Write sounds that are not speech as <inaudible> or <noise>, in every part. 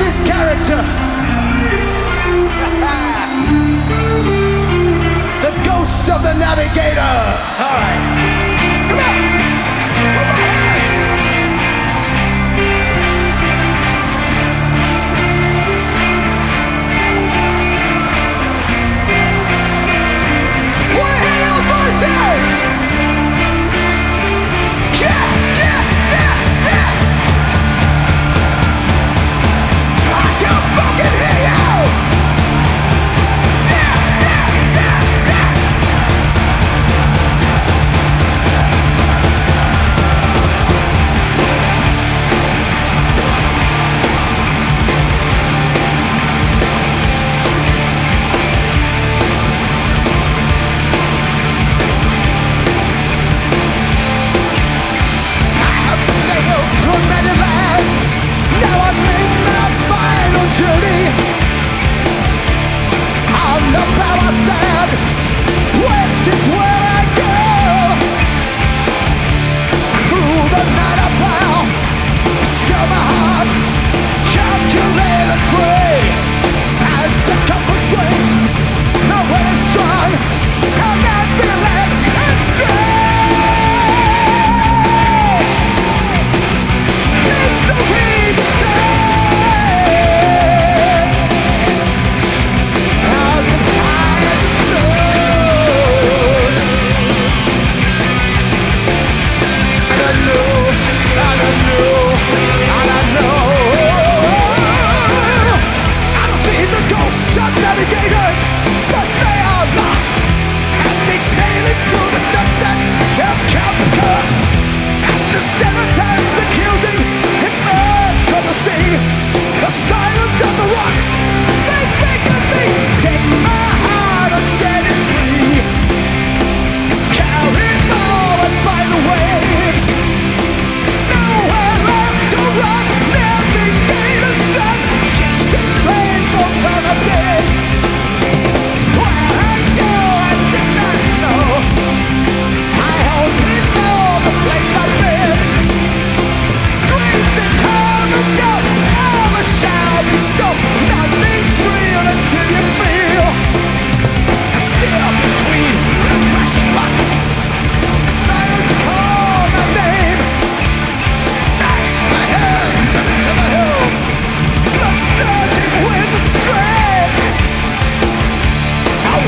this character. <laughs> the ghost of the navigator.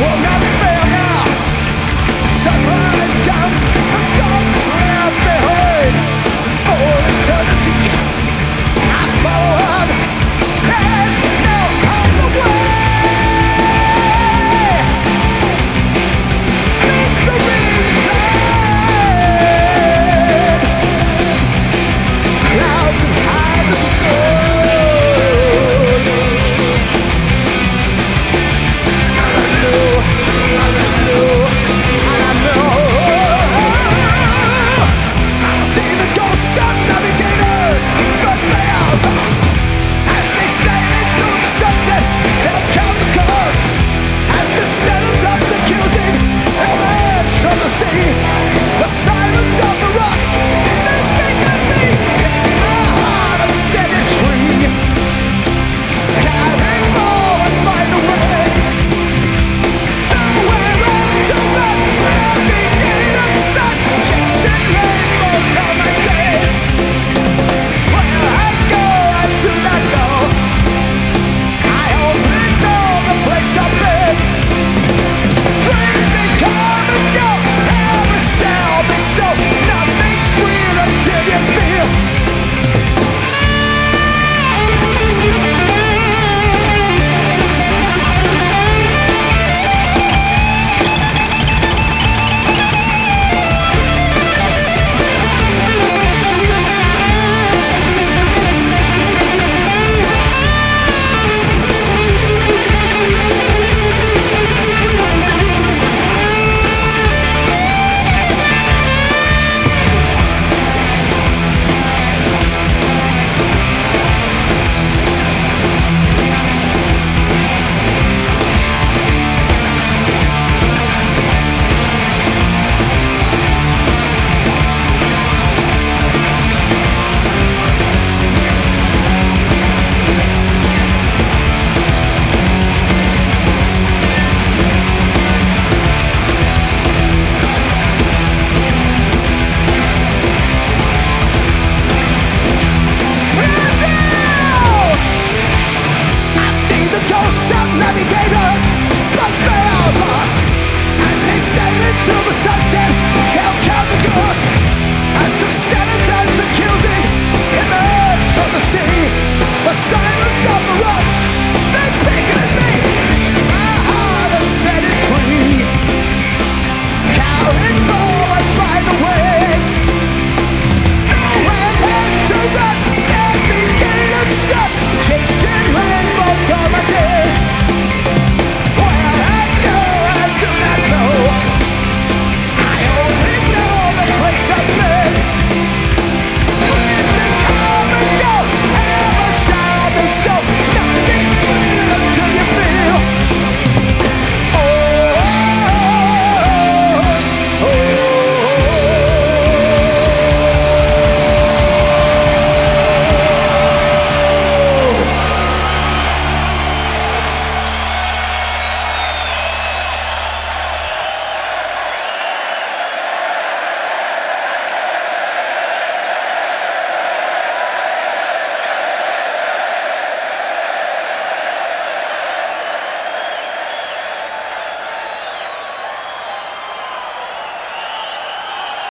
Well,